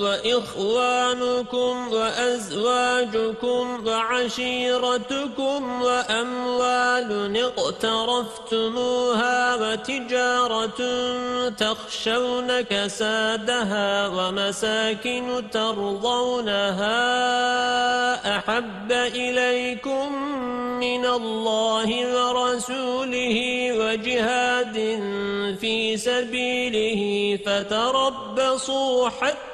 وإخوانكم وأزواجكم وعشيرتكم وأموال اقترفتموها وتجارة تخشون كسادها ومساكن ترضونها أحب إليكم من الله ورسوله وجهاد في سبيله فتربصوا